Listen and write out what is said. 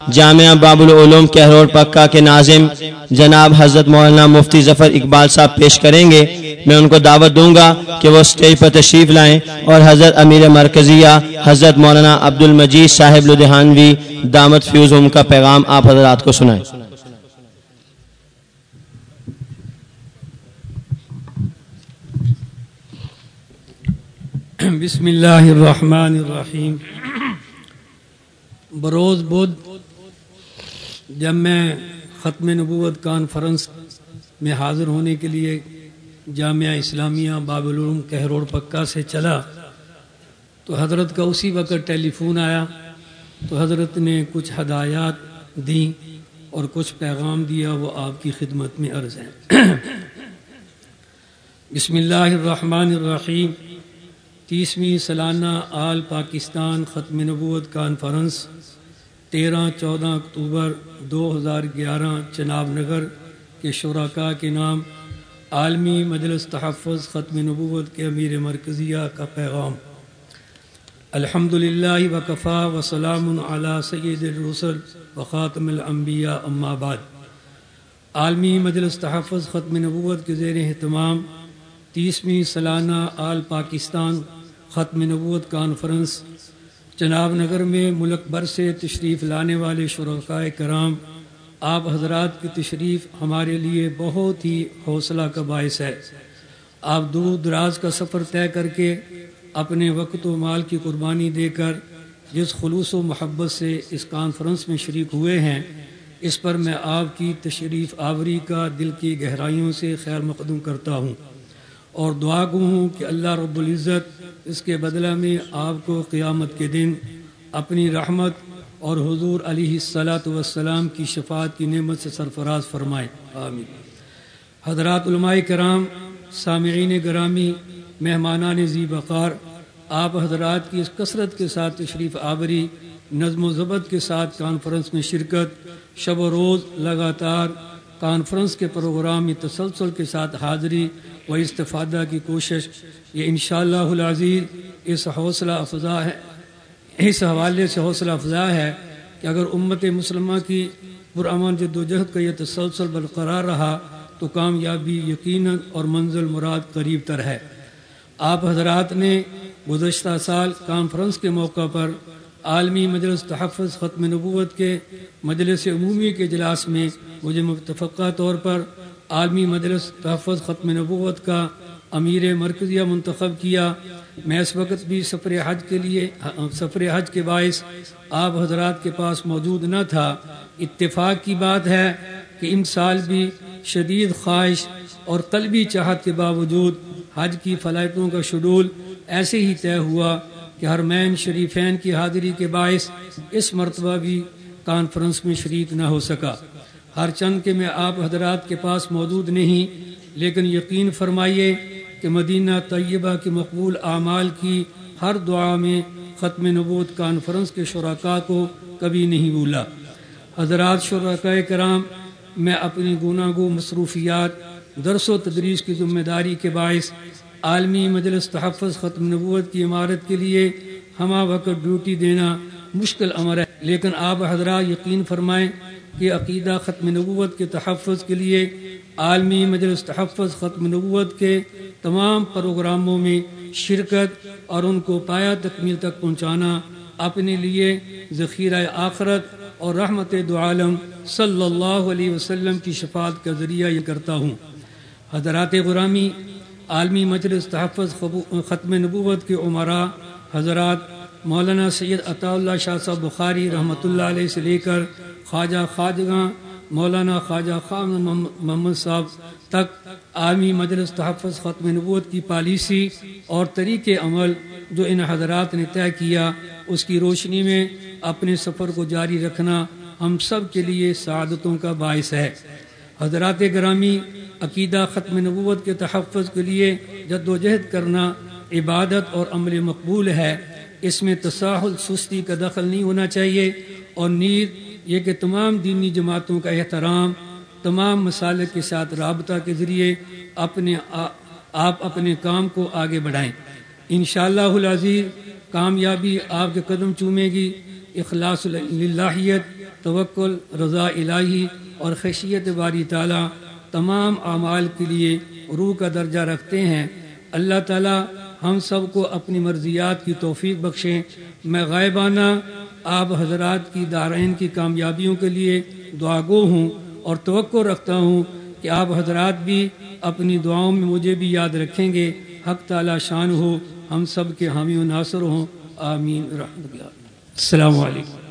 جامعہ باب العلوم کہروڑ پکا کے ناظم جناب حضرت مولانا مفتی ظفر اقبال صاحب پیش کریں گے۔ میں ان کو دعوت دوں گا کہ وہ سٹیج پر تشریف لائیں اور حضرت امیر مرکزیہ حضرت مولانا عبد المجید صاحب لدھیانوی دامت فیوز ام کا پیغام آپ حضرات کو سنائیں۔ بسم اللہ الرحمن الرحیم۔ بروز بدھ جب میں ختم نبوت کانفرنس میں حاضر ہونے کے لیے جامعہ اسلامیہ باب العلوم کہروڑ پکا سے چلا، تو حضرت کا اسی وقت ٹیلی فون آیا۔ تو حضرت نے کچھ ہدایات دیں اور کچھ پیغام دیا، وہ آپ کی خدمت میں عرض ہے بسم اللہ الرحمن الرحیم۔ تیسویں سالانہ آل پاکستان ختم نبوت کانفرنس تیرہ چودہ اکتوبر دو ہزار گیارہ چناب نگر کے شرکاء کے نام عالمی مجلس تحفظ ختم نبوت کے امیر مرکزیہ کا پیغام۔ الحمد للہ وکفا وسلام علی سید الرسل و خاتم الانبیاء، اما بعد۔ عالمی مجلس تحفظ ختم نبوت کے زیر اہتمام تیسویں سالانہ آل پاکستان ختم نبوت کانفرنس جناب نگر میں ملک بھر سے تشریف لانے والے شرکائے کرام، آپ حضرات کی تشریف ہمارے لیے بہت ہی حوصلہ کا باعث ہے۔ آپ دور دراز کا سفر طے کر کے اپنے وقت و مال کی قربانی دے کر جس خلوص و محبت سے اس کانفرنس میں شریک ہوئے ہیں، اس پر میں آپ کی تشریف آوری کا دل کی گہرائیوں سے خیر مقدم کرتا ہوں۔ اور دعا گو ہوں کہ اللہ رب العزت اس کے بدلہ میں آپ کو قیامت کے دن اپنی رحمت اور حضور علیہ السلاۃ والسلام کی شفاعت کی نعمت سے سرفراز فرمائے۔ آمین۔ حضرات علماء کرام، سامعین گرامی، مہمانان ذی بقار، آپ حضرات کی اس کثرت کے ساتھ تشریف آوری، نظم و ضبط کے ساتھ کانفرنس میں شرکت، شب و روز لگاتار کانفرنس کے پروگرام تسلسل کے ساتھ حاضری و استفادہ کی کوشش، یہ انشاءاللہ العزیز اس حوصلہ افزا ہے۔ اس حوالے سے حوصلہ افزا ہے کہ اگر امت مسلمہ کی پرامن جد و جہد کا یہ تسلسل برقرار رہا تو کامیابی یقیناً اور منزل مراد قریب تر ہے۔ آپ حضرات نے گزشتہ سال کانفرنس کے موقع پر عالمی مجلس تحفظ ختم نبوت کے مجلس عمومی کے اجلاس میں مجھے متفقہ طور پر عالمی مجلس تحفظ ختم نبوت کا امیر مرکزیہ منتخب کیا۔ میں اس وقت بھی سفر حج کے لیے، سفر حج کے باعث آپ حضرات کے پاس موجود نہ تھا۔ اتفاق کی بات ہے کہ ان سال بھی شدید خواہش اور قلبی چاہت کے باوجود حج کی فلائٹوں کا شیڈول ایسے ہی طے ہوا۔ کہ ہرمین شریفین کی حاضری کے باعث اس مرتبہ بھی کانفرنس میں شریک نہ ہو سکا۔ ہر چند کے میں آپ حضرات کے پاس موجود نہیں، لیکن یقین فرمائیے کہ مدینہ طیبہ کی مقبول اعمال کی ہر دعا میں ختم نبوت کانفرنس کے شرکاء کو کبھی نہیں بھولا۔ حضرات شرکاء کرام، میں اپنی گناگو مصروفیات، درس و تدریس کی ذمہ داری کے باعث عالمی مجلس تحفظ ختم نبوت کی عمارت کے لیے ہمہ وقت ڈیوٹی دینا مشکل امر ہے۔ لیکن آپ حضرات یقین فرمائیں کہ عقیدہ ختم نبوت کے تحفظ کے لیے عالمی مجلس تحفظ ختم نبوت کے تمام پروگراموں میں شرکت اور ان کو پایا تکمیل تک پہنچانا اپنے لیے ذخیرہ آخرت اور رحمت دو عالم صلی اللہ علیہ وسلم کی شفاعت کا ذریعہ یہ کرتا ہوں۔ حضرات غرامی عالمی مجلس تحفظ ختم نبوت کے عمرہ حضرات مولانا سید عطا اللہ شاہ صاحب بخاری رحمۃ اللہ علیہ سے لے کر خواجہ خواجگاں، مولانا خواجہ خان محمد صاحب تک عالمی مجلس تحفظ ختم نبوت کی پالیسی اور طریق عمل جو ان حضرات نے طے کیا، اس کی روشنی میں اپنے سفر کو جاری رکھنا ہم سب کے لیے سعادتوں کا باعث ہے۔ حضرات گرامی عقیدہ ختم نبوت کے تحفظ کے لیے جد و جہد کرنا عبادت اور عمل مقبول ہے۔ اس میں تصاحل سستی کا دخل نہیں ہونا چاہیے اور نیند یہ کہ تمام دینی جماعتوں کا احترام، تمام مسالے کے ساتھ رابطہ کے ذریعے اپنے آپ اپنے کام کو آگے بڑھائیں۔ انشاءاللہ العزیز، کامیابی آپ کے قدم چومے گی۔ اخلاص اللہیت توکل، رضا الہی۔ اور خشیت باری تعالیٰ تمام اعمال کے لیے روح کا درجہ رکھتے ہیں۔ اللہ تعالیٰ ہم سب کو اپنی مرضیات کی توفیق بخشیں میں غائبانہ آپ حضرات کی دارائن کی کامیابیوں کے لیے دعا گو ہوں اور توقع رکھتا ہوں کہ آپ حضرات بھی اپنی دعاؤں میں مجھے بھی یاد رکھیں گے۔ حق تعالی شان ہو۔ ہم سب کے حامی و ناصر ہوں۔ آمین۔ رحمت اللہ۔ السلام علیکم۔